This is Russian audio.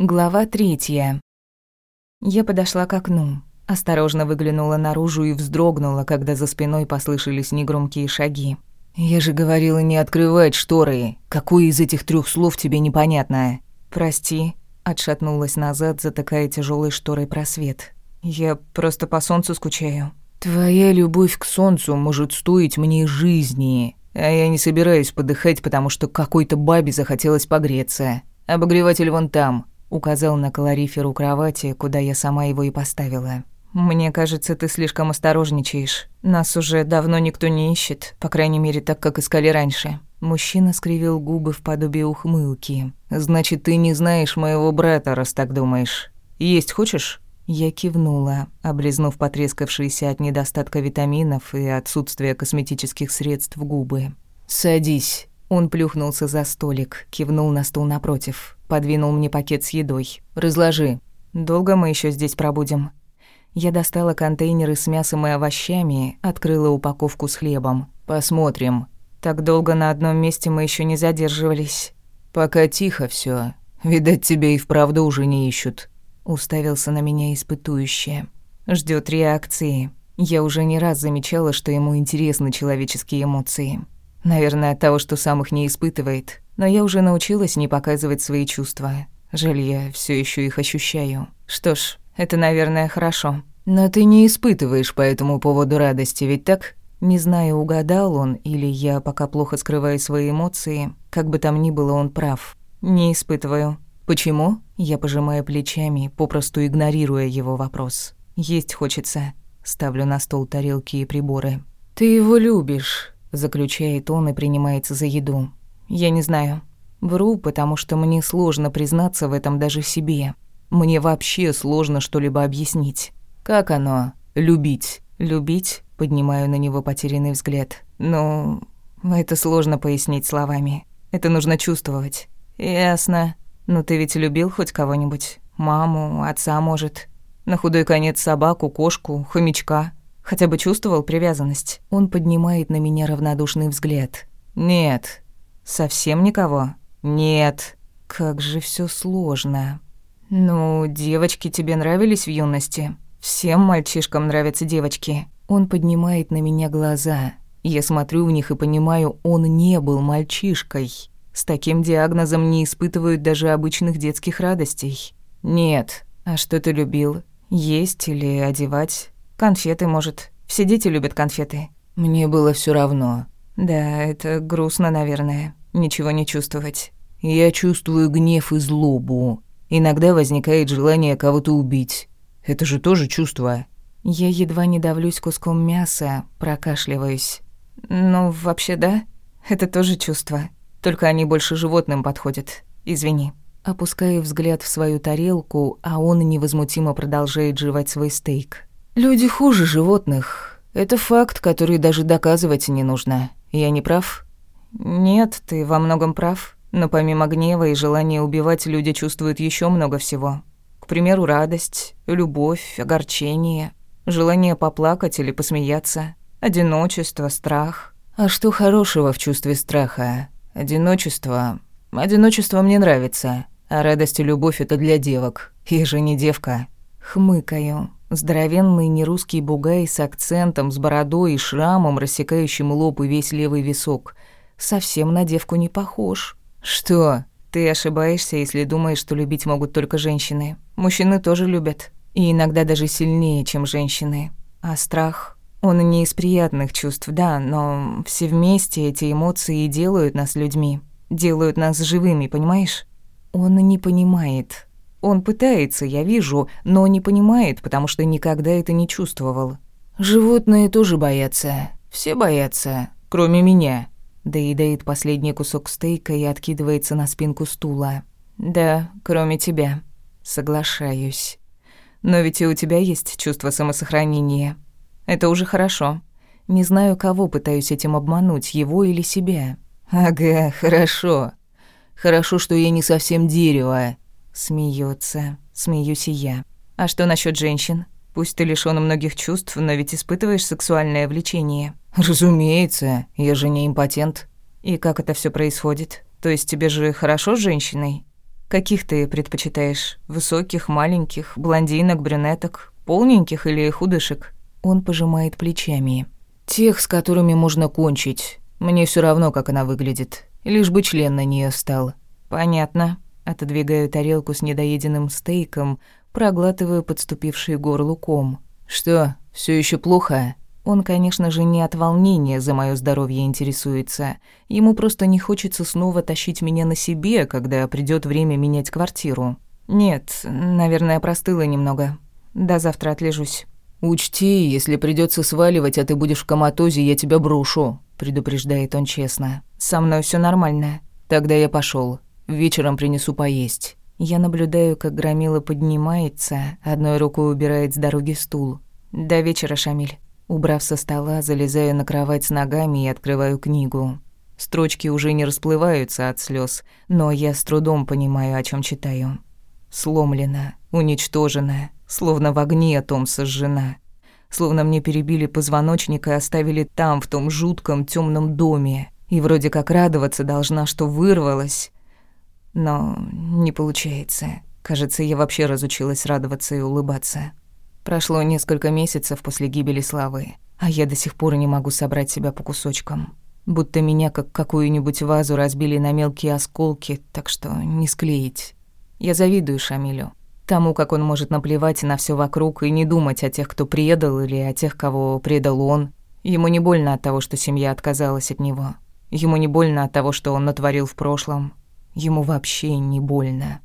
Глава третья. Я подошла к окну, осторожно выглянула наружу и вздрогнула, когда за спиной послышались негромкие шаги. «Я же говорила не открывать шторы. Какое из этих трех слов тебе непонятно?» «Прости», — отшатнулась назад, затыкая тяжелой шторой просвет. «Я просто по солнцу скучаю». «Твоя любовь к солнцу может стоить мне жизни, а я не собираюсь подыхать, потому что какой-то бабе захотелось погреться. Обогреватель вон там, Указал на калорифер кровати, куда я сама его и поставила. «Мне кажется, ты слишком осторожничаешь. Нас уже давно никто не ищет, по крайней мере, так, как искали раньше». Мужчина скривил губы в подобие ухмылки. «Значит, ты не знаешь моего брата, раз так думаешь. Есть хочешь?» Я кивнула, облизнув потрескавшиеся от недостатка витаминов и отсутствия косметических средств губы. «Садись». Он плюхнулся за столик, кивнул на стул напротив. Подвинул мне пакет с едой. «Разложи». «Долго мы еще здесь пробудем?» Я достала контейнеры с мясом и овощами, открыла упаковку с хлебом. «Посмотрим». «Так долго на одном месте мы еще не задерживались». «Пока тихо все. Видать, тебя и вправду уже не ищут». Уставился на меня испытующе. Ждет реакции. Я уже не раз замечала, что ему интересны человеческие эмоции. Наверное, от того, что сам их не испытывает. Но я уже научилась не показывать свои чувства. Жаль, я все еще их ощущаю. Что ж, это, наверное, хорошо. Но ты не испытываешь по этому поводу радости, ведь так? Не знаю, угадал он или я пока плохо скрываю свои эмоции. Как бы там ни было, он прав. Не испытываю. Почему? Я пожимаю плечами, попросту игнорируя его вопрос. Есть хочется. Ставлю на стол тарелки и приборы. Ты его любишь заключает он и принимается за еду. Я не знаю. Вру, потому что мне сложно признаться в этом даже себе. Мне вообще сложно что-либо объяснить. Как оно любить? Любить? Поднимаю на него потерянный взгляд. Ну, это сложно пояснить словами. Это нужно чувствовать. Ясно. Ну ты ведь любил хоть кого-нибудь? Маму, отца, может? На худой конец собаку, кошку, хомячка? Хотя бы чувствовал привязанность. Он поднимает на меня равнодушный взгляд. Нет. Совсем никого? Нет. Как же все сложно. Ну, девочки тебе нравились в юности? Всем мальчишкам нравятся девочки. Он поднимает на меня глаза. Я смотрю в них и понимаю, он не был мальчишкой. С таким диагнозом не испытывают даже обычных детских радостей. Нет. А что ты любил? Есть или одевать? Конфеты, может. Все дети любят конфеты. Мне было все равно. Да, это грустно, наверное. Ничего не чувствовать. Я чувствую гнев и злобу. Иногда возникает желание кого-то убить. Это же тоже чувство. Я едва не давлюсь куском мяса, прокашливаюсь. Ну, вообще да. Это тоже чувство. Только они больше животным подходят. Извини. Опускаю взгляд в свою тарелку, а он невозмутимо продолжает жевать свой стейк. Люди хуже животных. Это факт, который даже доказывать не нужно. Я не прав? Нет, ты во многом прав. Но помимо гнева и желания убивать, люди чувствуют еще много всего. К примеру, радость, любовь, огорчение, желание поплакать или посмеяться, одиночество, страх. А что хорошего в чувстве страха? Одиночество. Одиночество мне нравится, а радость и любовь это для девок. Я же не девка. Хмыкаю. Здоровенный нерусский бугай с акцентом, с бородой и шрамом, рассекающим лоб и весь левый висок. Совсем на девку не похож. Что? Ты ошибаешься, если думаешь, что любить могут только женщины. Мужчины тоже любят. И иногда даже сильнее, чем женщины. А страх? Он не из приятных чувств, да, но все вместе эти эмоции делают нас людьми. Делают нас живыми, понимаешь? Он не понимает. Он пытается, я вижу, но не понимает, потому что никогда это не чувствовал. Животные тоже боятся. Все боятся, кроме меня. Доедает последний кусок стейка и откидывается на спинку стула. Да, кроме тебя. Соглашаюсь. Но ведь и у тебя есть чувство самосохранения. Это уже хорошо. Не знаю, кого пытаюсь этим обмануть, его или себя. Ага, хорошо. Хорошо, что я не совсем дерево. Смеется, смеюсь и я. А что насчет женщин? Пусть ты лишён многих чувств, но ведь испытываешь сексуальное влечение. Разумеется, я же не импотент. И как это все происходит? То есть тебе же хорошо с женщиной? Каких ты предпочитаешь? Высоких, маленьких, блондинок, брюнеток, полненьких или худышек?» Он пожимает плечами. «Тех, с которыми можно кончить. Мне все равно, как она выглядит. Лишь бы член на нее стал». «Понятно». Отодвигаю тарелку с недоеденным стейком, проглатываю подступивший горлу ком. «Что, все еще плохо?» Он, конечно же, не от волнения за моё здоровье интересуется. Ему просто не хочется снова тащить меня на себе, когда придёт время менять квартиру. Нет, наверное, простыла немного. До завтра отлежусь. «Учти, если придётся сваливать, а ты будешь в коматозе, я тебя брошу», — предупреждает он честно. «Со мной всё нормально». «Тогда я пошёл. Вечером принесу поесть». Я наблюдаю, как Громила поднимается, одной рукой убирает с дороги стул. «До вечера, Шамиль». Убрав со стола, залезаю на кровать с ногами и открываю книгу. Строчки уже не расплываются от слез, но я с трудом понимаю, о чем читаю. Сломлена, уничтожена, словно в огне том сожжена. Словно мне перебили позвоночник и оставили там, в том жутком темном доме. И вроде как радоваться должна, что вырвалась. Но не получается. Кажется, я вообще разучилась радоваться и улыбаться. Прошло несколько месяцев после гибели Славы, а я до сих пор не могу собрать себя по кусочкам. Будто меня как какую-нибудь вазу разбили на мелкие осколки, так что не склеить. Я завидую Шамилю. Тому, как он может наплевать на все вокруг и не думать о тех, кто предал, или о тех, кого предал он. Ему не больно от того, что семья отказалась от него. Ему не больно от того, что он натворил в прошлом. Ему вообще не больно.